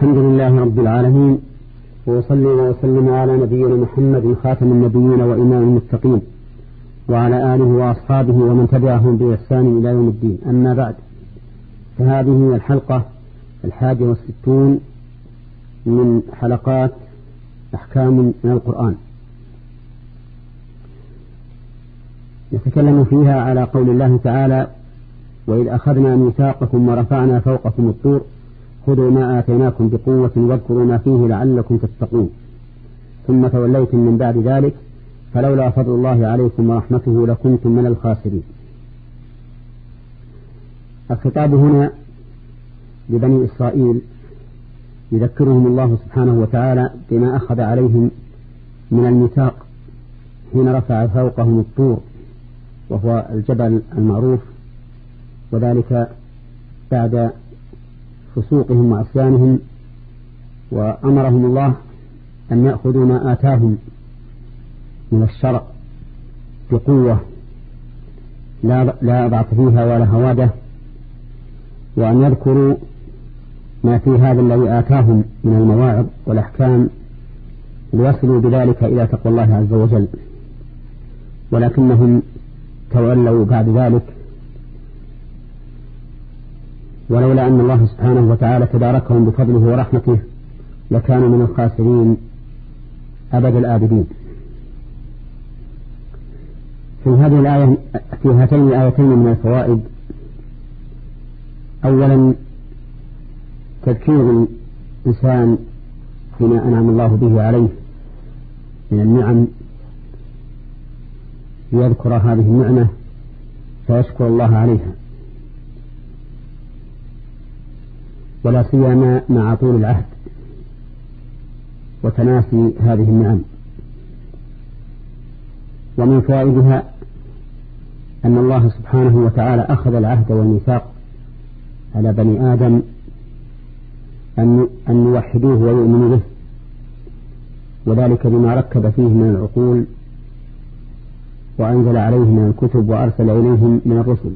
الحمد لله رب العالمين وأصلي وأسلم على نبينا محمد خاتم النبيين وإمام المتقين وعلى آله وأصحابه ومن تبعهم بإحسان إلى يوم الدين. أما بعد فهذه الحلقة الحادية والستون من حلقات أحكام من القرآن. نتكلم فيها على قول الله تعالى وإذ أخذنا ميثاقكم ورفعنا فوقكم الطور خذوا ما آتيناكم بقوة واذكروا ما فيه لعلكم تتقون. ثم توليتم من بعد ذلك فلولا فضل الله عليكم ورحمته لكنتم من الخاسرين. الخطاب هنا لبني إسرائيل يذكرهم الله سبحانه وتعالى بما أخذ عليهم من الميثاق حين رفع فوقهم الطور وهو الجبل المعروف وذلك بعد فسوقهم وعصيانهم وأمرهم الله أن يأخذوا ما آتاهم من الشرع بقوة لا لا ضعف فيها ولا هوادة وأن يذكروا ما في هذا الذي آتاهم من المواعظ والأحكام ليصلوا بذلك إلى تقوى الله عز وجل. ولكنهم تولوا بعد ذلك ولولا أن الله سبحانه وتعالى تباركهم بفضله ورحمته لكانوا من الخاسرين أبد الآبدين. في هذه الآية في هاتين الآيتين من الفوائد أولا تذكير الإنسان فيما أنعم الله به عليه من النعم ليذكر هذه النعمة فيشكر الله عليها. ولا سيما مع طول العهد وتناسي هذه النعم. ومن فوائدها أن الله سبحانه وتعالى أخذ العهد والميثاق على بني آدم أن أن يوحدوه ويؤمنوا به وذلك بما ركب فيه من العقول وأنزل عليه من الكتب وأرسل إليهم من الرسل.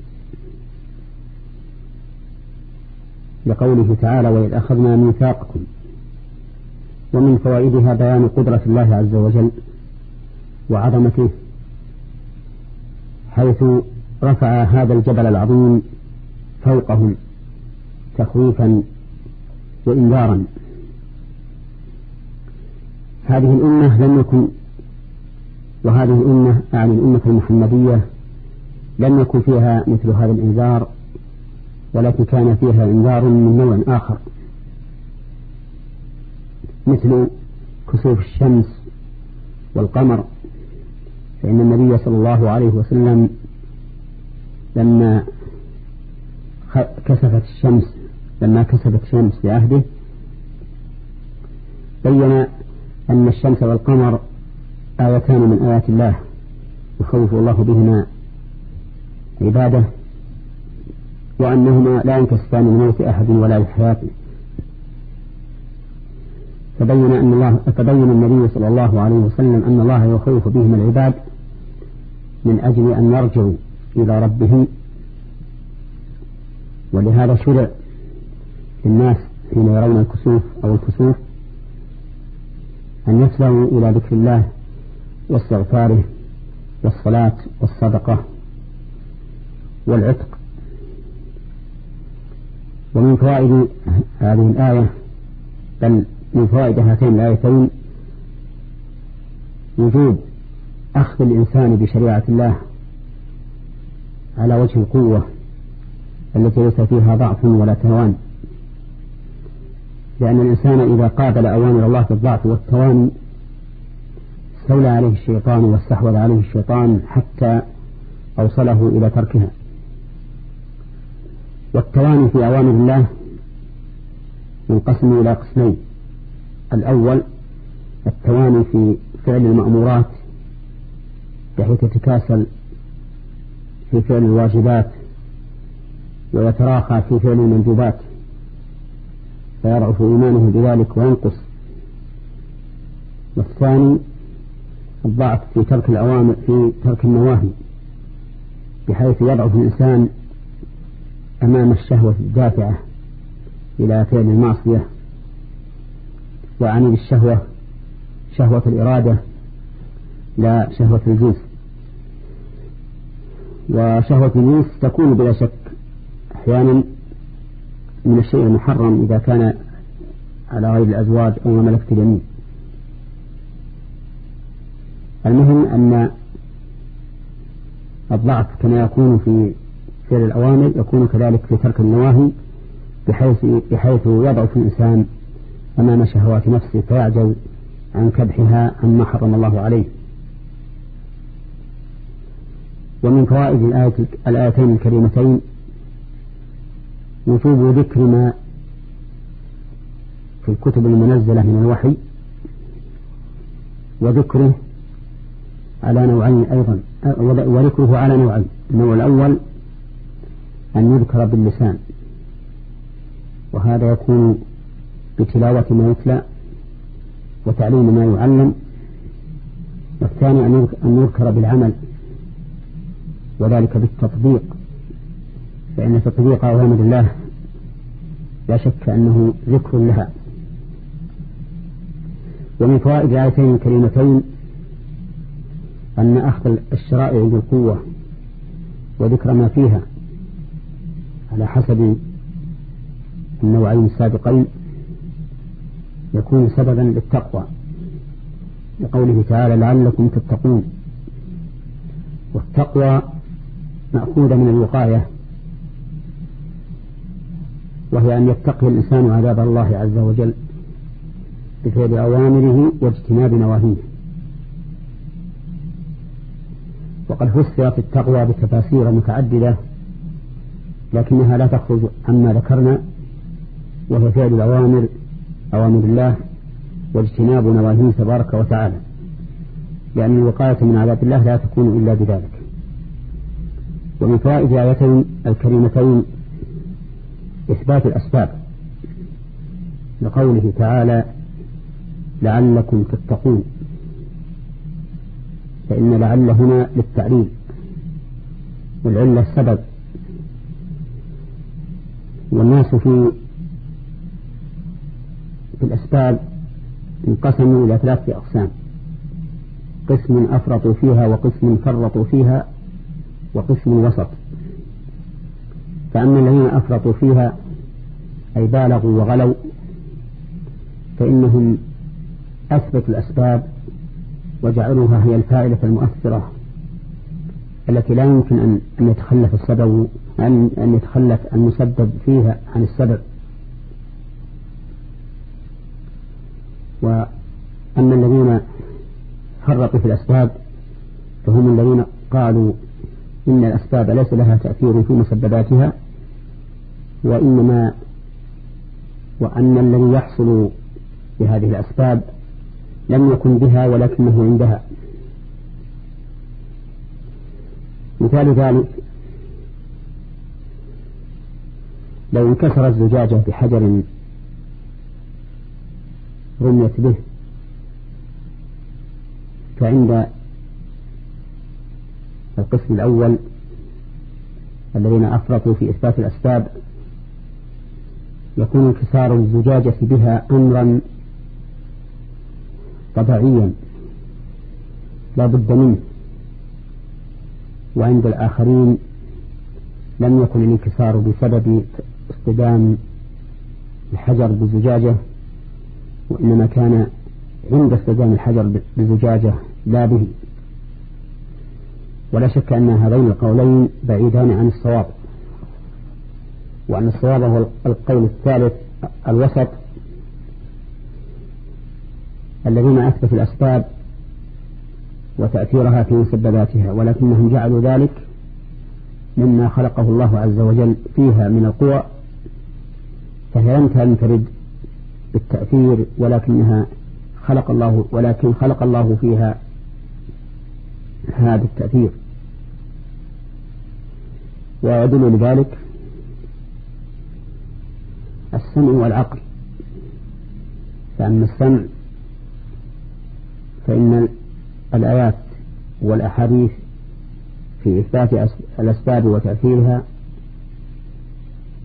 لقوله تعالى وإذ أخذنا ميثاقكم ومن فوائدها بيان قدرة الله عز وجل وعظمته حيث رفع هذا الجبل العظيم فوقهم تخويفا وإنذارا. هذه الأمة لم يكن وهذه الأمة أعني الأمة المحمدية لم يكن فيها مثل هذا الإنذار ولكن كان فيها إنذار من نوع آخر. مثل كسوف الشمس والقمر. فإن النبي صلى الله عليه وسلم لما كسفت الشمس لما كسفت الشمس في عهده بين أن الشمس والقمر آيتان من آيات الله يخوف الله بهما عباده. وأنهما لا ينكسفان من موت أحد ولا لحياته فبين أن الله فبين النبي صلى الله عليه وسلم أن الله يخوف بهم العباد من أجل أن يرجعوا إلى ربهم. ولهذا شرع للناس حين يرون الكسوف أو الكسوف أن يسلموا إلى ذكر الله واستغفاره والصلاة والصدقة والعتق ومن فوائد هذه الآية بل من فوائد هاتين الآيتين وجود أخذ الإنسان بشريعة الله على وجه القوة التي ليس فيها ضعف ولا توان. لأن الإنسان إذا قابل أوامر الله بالضعف والتواني استولى عليه الشيطان واستحوذ عليه الشيطان حتى أوصله إلى تركها. والتواني في أوامر الله ينقسم إلى قسمين. الأول التواني في فعل المأمورات بحيث يتكاسل في فعل الواجبات ويتراخى في فعل المندوبات فيضعف إيمانه بذلك وينقص. والثاني الضعف في ترك الأوامر في ترك النواهي بحيث يضعف الإنسان أمام الشهوة الدافعة إلى فعل المعصية. وأعني بالشهوة شهوة الإرادة لا شهوة الجنس. وشهوة الجنس تكون بلا شك أحيانا من الشيء المحرم إذا كان على غير الأزواج أو ملكة اليمين. المهم أن الضعف كما يكون في فعل الأوامر يكون كذلك في ترك النواهي بحيث بحيث يضعف الإنسان أمام شهوات نفسه فيعجز عن كبحها عما حرم الله عليه. ومن فوائد الآية الآيتين الكريمتين وجوب ذكر ما في الكتب المنزلة من الوحي وذكره على نوعين أيضا وذكره على نوعين النوع الأول أن يذكر باللسان. وهذا يكون بتلاوة ما يتلى وتعليم ما يعلم والثاني أن يذكر بالعمل وذلك بالتطبيق فإن تطبيق أوامر الله لا شك أنه ذكر لها. ومن فوائد الآيتين الكريمتين أن أخذ الشرائع بالقوة وذكر ما فيها. على حسب النوعين السابقين يكون سببا للتقوى لقوله تعالى لعلكم تتقون والتقوى مأخوذة من الوقاية وهي أن يتقي الإنسان عذاب الله عز وجل بفعل أوامره واجتناب نواهيه. وقد فسرت التقوى بتفاسير متعددة لكنها لا تخرج عما ذكرنا وهي فعل الأوامر أوامر الله واجتناب نواهيه تبارك وتعالى. لأن الوقاية من عذاب الله لا تكون إلا بذلك. ومن فوائد الآيتين الكريمتين إثبات الأسباب. لقوله تعالى لعلكم تتقون. فإن لعل هنا للتعليل. والعلة السبب. والناس في في الأسباب انقسموا إلى ثلاثة أقسام. قسم أفرطوا فيها وقسم فرطوا فيها وقسم وسط. فأما الذين أفرطوا فيها أي بالغوا وغلوا فإنهم أثبتوا الأسباب وجعلوها هي الفائدة المؤثرة التي لا يمكن أن أن يتخلف السبب أن أن يتخلف المسبب فيها عن السبب وأما الذين فرطوا في الأسباب فهم الذين قالوا إن الأسباب ليس لها تأثير في مسبباتها وإنما وأن الذي يحصل بهذه الأسباب لم يكن بها ولكنه عندها. مثال ذلك لو انكسر الزجاجة بحجر رميت به فعند القسم الأول الذين أفرطوا في إثبات الأسباب يكون انكسار الزجاجة بها أمرا طبيعيا لا بد منه. وعند الآخرين لم يكن الانكسار بسبب اصطدام الحجر بالزجاجة وإنما كان عند اصطدام الحجر بالزجاجة لا به. ولا شك أن هذين القولين بعيدان عن الصواب وأن الصواب هو القول الثالث الوسط الذين أثبتوا الأسباب وتأثيرها في مسبباتها ولكنهم جعلوا ذلك مما خلقه الله عز وجل فيها من القوى فهي لم تنفرد بالتأثير ولكنها خلق الله ولكن خلق الله فيها هذا التأثير. ويدل لذلك السمع والعقل فأما السمع فإن الآيات والأحاديث في إثبات الأسباب وتأثيرها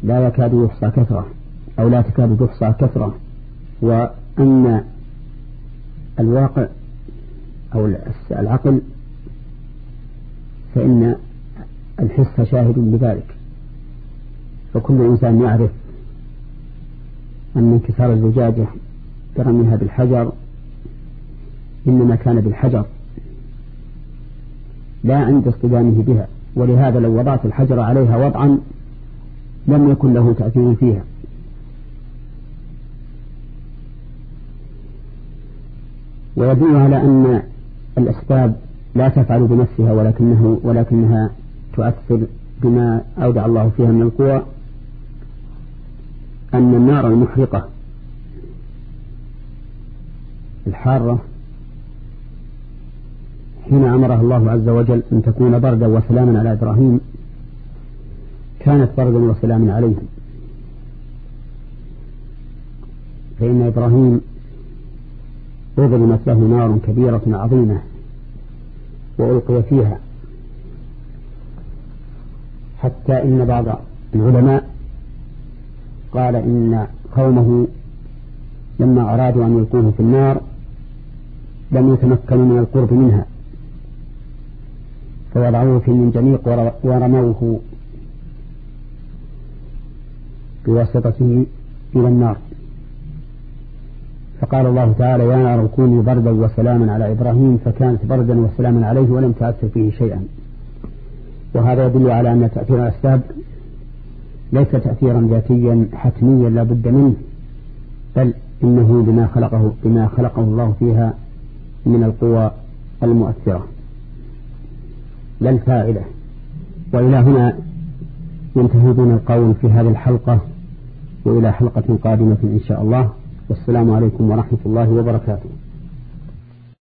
لا يكاد يحصى كثرة أو لا تكاد تحصى كثرة. أن الواقع أو العقل فإن الحس شاهد بذلك. فكل إنسان يعرف أن انكسار الزجاجة برميها بالحجر إنما كان بالحجر. لا عند اصطدامه بها ولهذا لو وضعت الحجر عليها وضعا لم يكن له تأثير فيها. ويدل على أن الأسباب لا تفعل بنفسها ولكنه ولكنها تؤثر بما أودع الله فيها من القوى أن النار المحرقة الحارة حين أمرها الله عز وجل أن تكون بردا وسلاما على إبراهيم. كانت بردا وسلاما عليهم. فإن إبراهيم أظلمت له نار كبيرة عظيمة وألقي فيها. حتى إن بعض العلماء قال إن قومه لما أرادوا أن يلقوه في النار لم يتمكنوا من القرب منها. فوضعوه في المنجنيق ورموه بواسطته إلى النار. فقال الله تعالى يا نار كوني بردا وسلاما على إبراهيم. فكانت بردا وسلاما عليه ولم تأثر فيه شيئا. وهذا يدل على أن تأثير الأسباب ليس تأثيرا ذاتيا حتميا لا بد منه بل إنه بما خلقه بما خلقه الله فيها من القوى المؤثرة. لا الفاعلة وإلى هنا ينتهي بنا القول في هذه الحلقة وإلى حلقة قادمة إن شاء الله. والسلام عليكم ورحمة الله وبركاته.